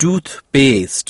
toothpaste.